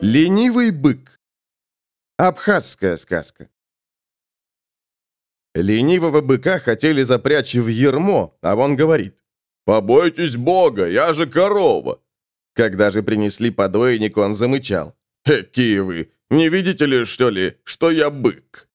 Ленивый бык. Абхазская сказка. Ленивого быка хотели запрячь в ермо, а он говорит, «Побойтесь Бога, я же корова!» Когда же принесли подойник, он замычал, «Какие вы! Не видите ли, что ли, что я бык?»